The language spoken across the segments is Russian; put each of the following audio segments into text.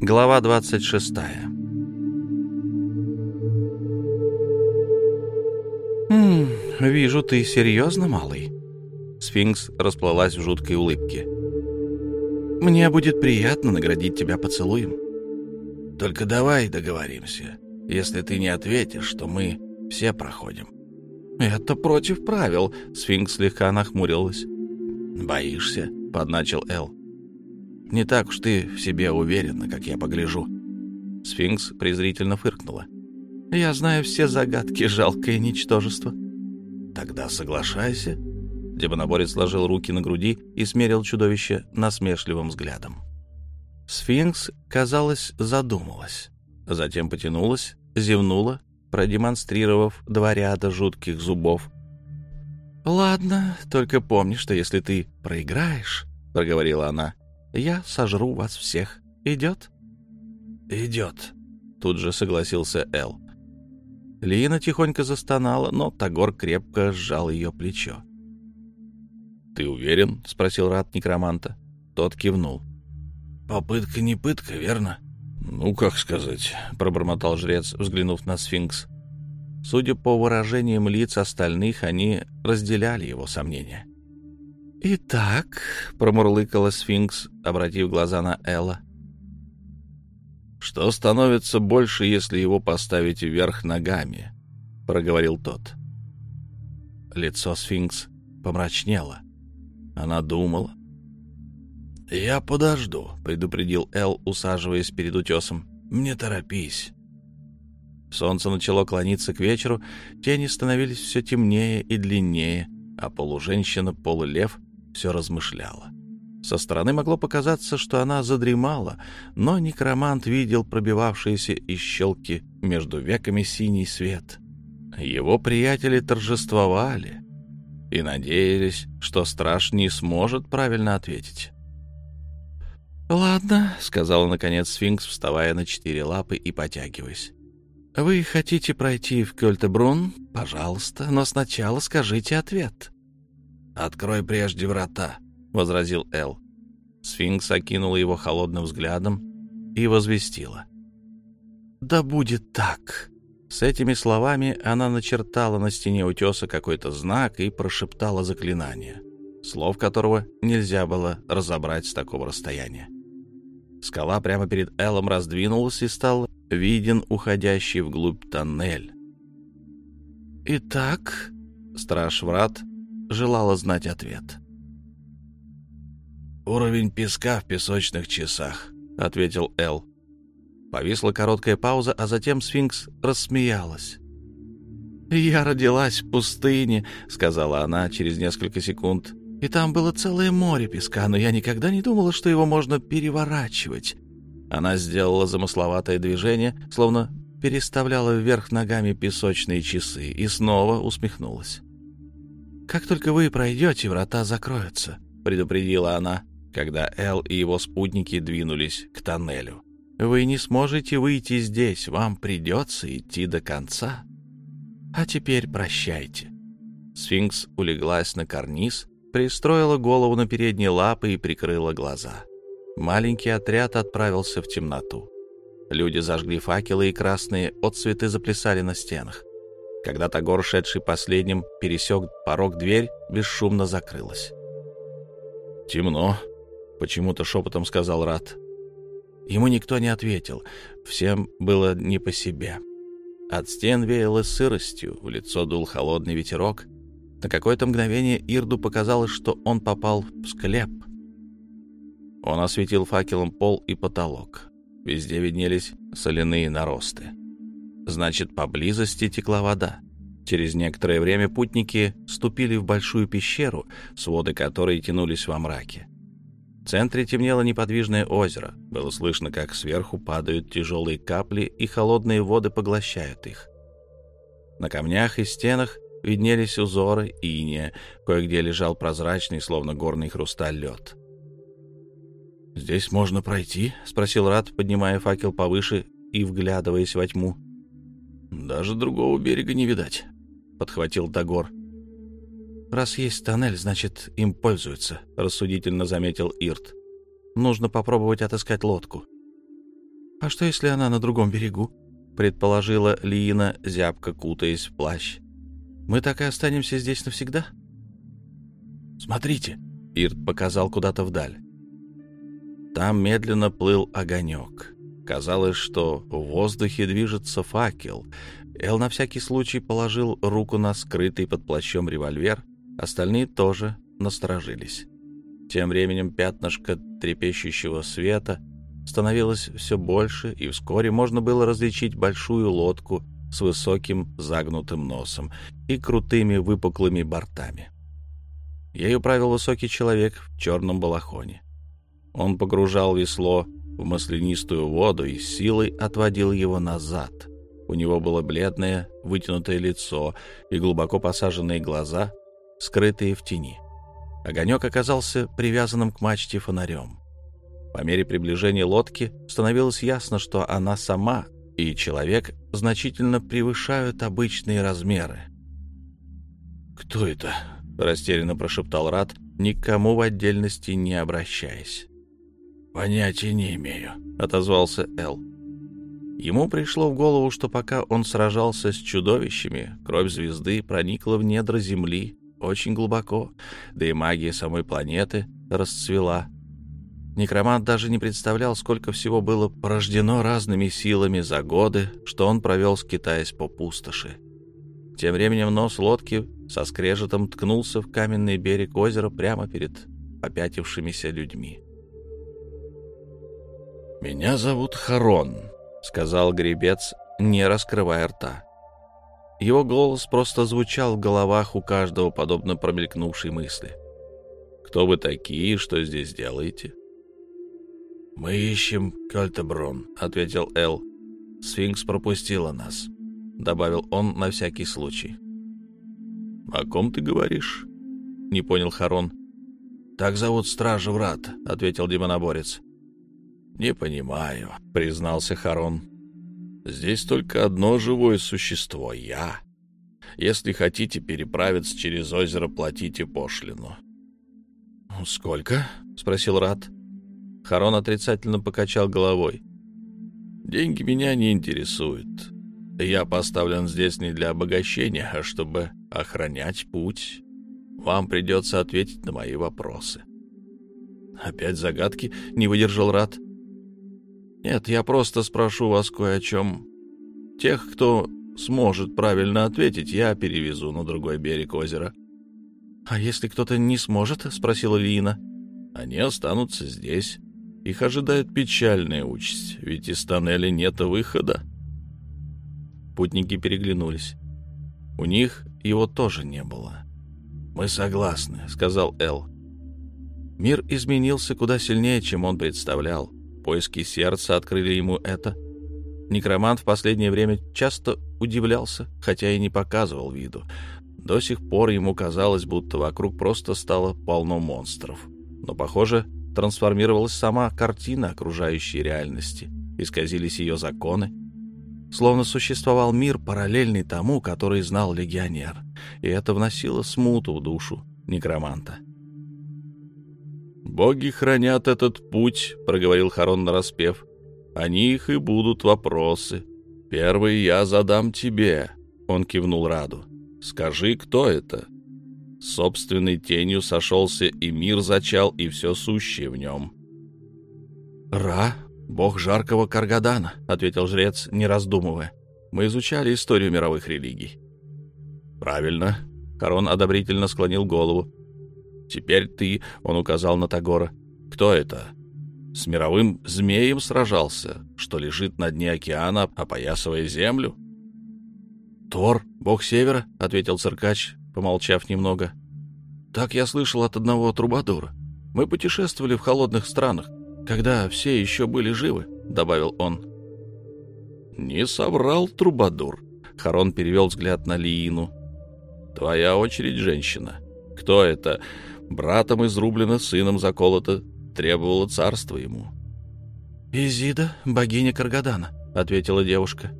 Глава 26 «Хм, вижу, ты серьезно, малый?» Сфинкс расплылась в жуткой улыбке. «Мне будет приятно наградить тебя поцелуем». «Только давай договоримся. Если ты не ответишь, то мы все проходим». «Это против правил», — Сфинкс слегка нахмурилась. «Боишься?» — подначил Эл. «Не так уж ты в себе уверена, как я погляжу». Сфинкс презрительно фыркнула. «Я знаю все загадки, жалкое ничтожество». «Тогда соглашайся». Демоноборец сложил руки на груди и смерил чудовище насмешливым взглядом. Сфинкс, казалось, задумалась. Затем потянулась, зевнула, продемонстрировав два ряда жутких зубов. «Ладно, только помни, что если ты проиграешь, — проговорила она, — я сожру вас всех. Идет?» «Идет», — тут же согласился Эл. Лина тихонько застонала, но Тагор крепко сжал ее плечо. «Ты уверен?» — спросил рад некроманта. Тот кивнул. «Попытка не пытка, верно?» «Ну, как сказать», — пробормотал жрец, взглянув на сфинкс. Судя по выражениям лиц остальных, они разделяли его сомнения. «Итак», — промурлыкала сфинкс, обратив глаза на Элла, «Что становится больше, если его поставить вверх ногами?» — проговорил тот. Лицо сфинкс помрачнело. Она думала. «Я подожду», — предупредил Эл, усаживаясь перед утесом. «Не торопись». Солнце начало клониться к вечеру, тени становились все темнее и длиннее, а полуженщина-полулев все размышляла. Со стороны могло показаться, что она задремала, но некромант видел пробивавшиеся из щелки между веками синий свет. Его приятели торжествовали и надеялись, что страж не сможет правильно ответить. «Ладно», — сказала наконец сфинкс, вставая на четыре лапы и потягиваясь. «Вы хотите пройти в Кёльтебрун? Пожалуйста, но сначала скажите ответ». «Открой прежде врата», — возразил Эл. Сфинкс окинула его холодным взглядом и возвестила. «Да будет так!» С этими словами она начертала на стене утеса какой-то знак и прошептала заклинание, слов которого нельзя было разобрать с такого расстояния. Скала прямо перед Эллом раздвинулась и стал виден уходящий вглубь тоннель. «Итак...» — страж врат желала знать ответ — «Уровень песка в песочных часах», — ответил Эл. Повисла короткая пауза, а затем сфинкс рассмеялась. «Я родилась в пустыне», — сказала она через несколько секунд. «И там было целое море песка, но я никогда не думала, что его можно переворачивать». Она сделала замысловатое движение, словно переставляла вверх ногами песочные часы, и снова усмехнулась. «Как только вы пройдете, врата закроются», — предупредила она когда Эл и его спутники двинулись к тоннелю. «Вы не сможете выйти здесь, вам придется идти до конца. А теперь прощайте». Сфинкс улеглась на карниз, пристроила голову на передние лапы и прикрыла глаза. Маленький отряд отправился в темноту. Люди зажгли факелы, и красные отцветы заплясали на стенах. Когда Тагор, шедший последним, пересек порог, дверь бесшумно закрылась. «Темно», — почему-то шепотом сказал Рат. Ему никто не ответил. Всем было не по себе. От стен веяло сыростью, в лицо дул холодный ветерок. На какое-то мгновение Ирду показалось, что он попал в склеп. Он осветил факелом пол и потолок. Везде виднелись соляные наросты. Значит, поблизости текла вода. Через некоторое время путники ступили в большую пещеру, своды которой тянулись во мраке. В центре темнело неподвижное озеро. Было слышно, как сверху падают тяжелые капли, и холодные воды поглощают их. На камнях и стенах виднелись узоры иния, кое-где лежал прозрачный, словно горный хрусталь, лед. «Здесь можно пройти?» — спросил Рад, поднимая факел повыше и вглядываясь во тьму. «Даже другого берега не видать», — подхватил Тагор. «Раз есть тоннель, значит, им пользуются», — рассудительно заметил Ирт. «Нужно попробовать отыскать лодку». «А что, если она на другом берегу?» — предположила Лиина, зябко кутаясь в плащ. «Мы так и останемся здесь навсегда?» «Смотрите!» — Ирт показал куда-то вдаль. Там медленно плыл огонек. Казалось, что в воздухе движется факел. Эл на всякий случай положил руку на скрытый под плащом револьвер, остальные тоже насторожились. Тем временем пятнышко трепещущего света становилось все больше, и вскоре можно было различить большую лодку с высоким загнутым носом и крутыми выпуклыми бортами. Ею правил высокий человек в черном балахоне. Он погружал весло в маслянистую воду и силой отводил его назад. У него было бледное, вытянутое лицо и глубоко посаженные глаза, скрытые в тени. Огонек оказался привязанным к мачте фонарем. По мере приближения лодки становилось ясно, что она сама и человек значительно превышают обычные размеры. «Кто это?» — растерянно прошептал Рат, никому в отдельности не обращаясь. «Понятия не имею», — отозвался Эл. Ему пришло в голову, что пока он сражался с чудовищами, кровь звезды проникла в недра Земли очень глубоко, да и магия самой планеты расцвела. Некромант даже не представлял, сколько всего было порождено разными силами за годы, что он провел, скитаясь по пустоши. Тем временем нос лодки со скрежетом ткнулся в каменный берег озера прямо перед попятившимися людьми. «Меня зовут Харон», — сказал гребец, не раскрывая рта. Его голос просто звучал в головах у каждого, подобно промелькнувшей мысли. «Кто вы такие? Что здесь делаете?» «Мы ищем Кёльтебрун», — ответил Эл. «Сфинкс пропустила нас», — добавил он на всякий случай. «О ком ты говоришь?» — не понял Харон. «Так зовут Стража Врат», — ответил демоноборец. «Не понимаю», — признался Харон. «Здесь только одно живое существо — я. Если хотите переправиться через озеро, платите пошлину». «Сколько?» — спросил Рат. Харон отрицательно покачал головой. «Деньги меня не интересуют. Я поставлен здесь не для обогащения, а чтобы охранять путь. Вам придется ответить на мои вопросы». «Опять загадки?» — не выдержал Рат. Нет, я просто спрошу вас кое о чем. Тех, кто сможет правильно ответить, я перевезу на другой берег озера. — А если кто-то не сможет? — спросила Лина. — Они останутся здесь. Их ожидает печальная участь, ведь из тоннеля нет выхода. Путники переглянулись. У них его тоже не было. «Мы согласны», — сказал Эл. Мир изменился куда сильнее, чем он представлял. Поиски сердца открыли ему это. Некромант в последнее время часто удивлялся, хотя и не показывал виду. До сих пор ему казалось, будто вокруг просто стало полно монстров. Но, похоже, трансформировалась сама картина окружающей реальности. Исказились ее законы. Словно существовал мир, параллельный тому, который знал легионер. И это вносило смуту в душу некроманта. «Боги хранят этот путь», — проговорил Харон нараспев. «О них и будут вопросы. Первый я задам тебе», — он кивнул Раду. «Скажи, кто это?» Собственной тенью сошелся и мир зачал, и все сущее в нем. «Ра, бог жаркого Каргадана», — ответил жрец, не раздумывая. «Мы изучали историю мировых религий». «Правильно», — Харон одобрительно склонил голову. Теперь ты, — он указал на Тагора, — кто это? С мировым змеем сражался, что лежит на дне океана, опоясывая землю? Тор, бог севера, — ответил циркач, помолчав немного. Так я слышал от одного трубадура. Мы путешествовали в холодных странах, когда все еще были живы, — добавил он. Не соврал трубадур. Харон перевел взгляд на Лиину. Твоя очередь, женщина. Кто это? Братом изрублено, сыном заколото, требовало царство ему. «Изида, богиня Каргадана», — ответила девушка.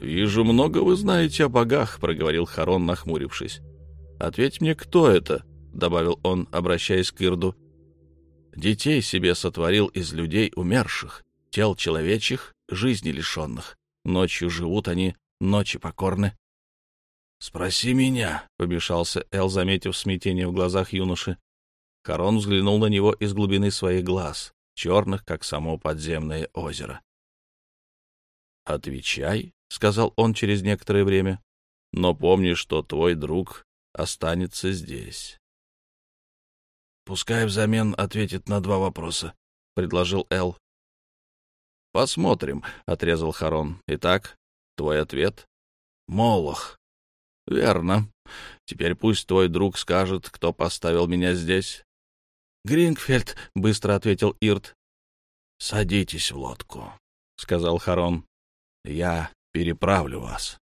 «Вижу, много вы знаете о богах», — проговорил Харон, нахмурившись. «Ответь мне, кто это?» — добавил он, обращаясь к Ирду. «Детей себе сотворил из людей умерших, тел человечьих, жизни лишенных. Ночью живут они, ночи покорны. «Спроси меня», — помешался Эл, заметив смятение в глазах юноши. Харон взглянул на него из глубины своих глаз, черных, как само подземное озеро. «Отвечай», — сказал он через некоторое время, — «но помни, что твой друг останется здесь». «Пускай взамен ответит на два вопроса», — предложил Эл. «Посмотрим», — отрезал Харон. «Итак, твой ответ?» «Молох». «Верно. Теперь пусть твой друг скажет, кто поставил меня здесь». «Грингфельд», — быстро ответил Ирт. «Садитесь в лодку», — сказал Харон. «Я переправлю вас».